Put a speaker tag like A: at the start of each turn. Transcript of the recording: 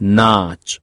A: Notch.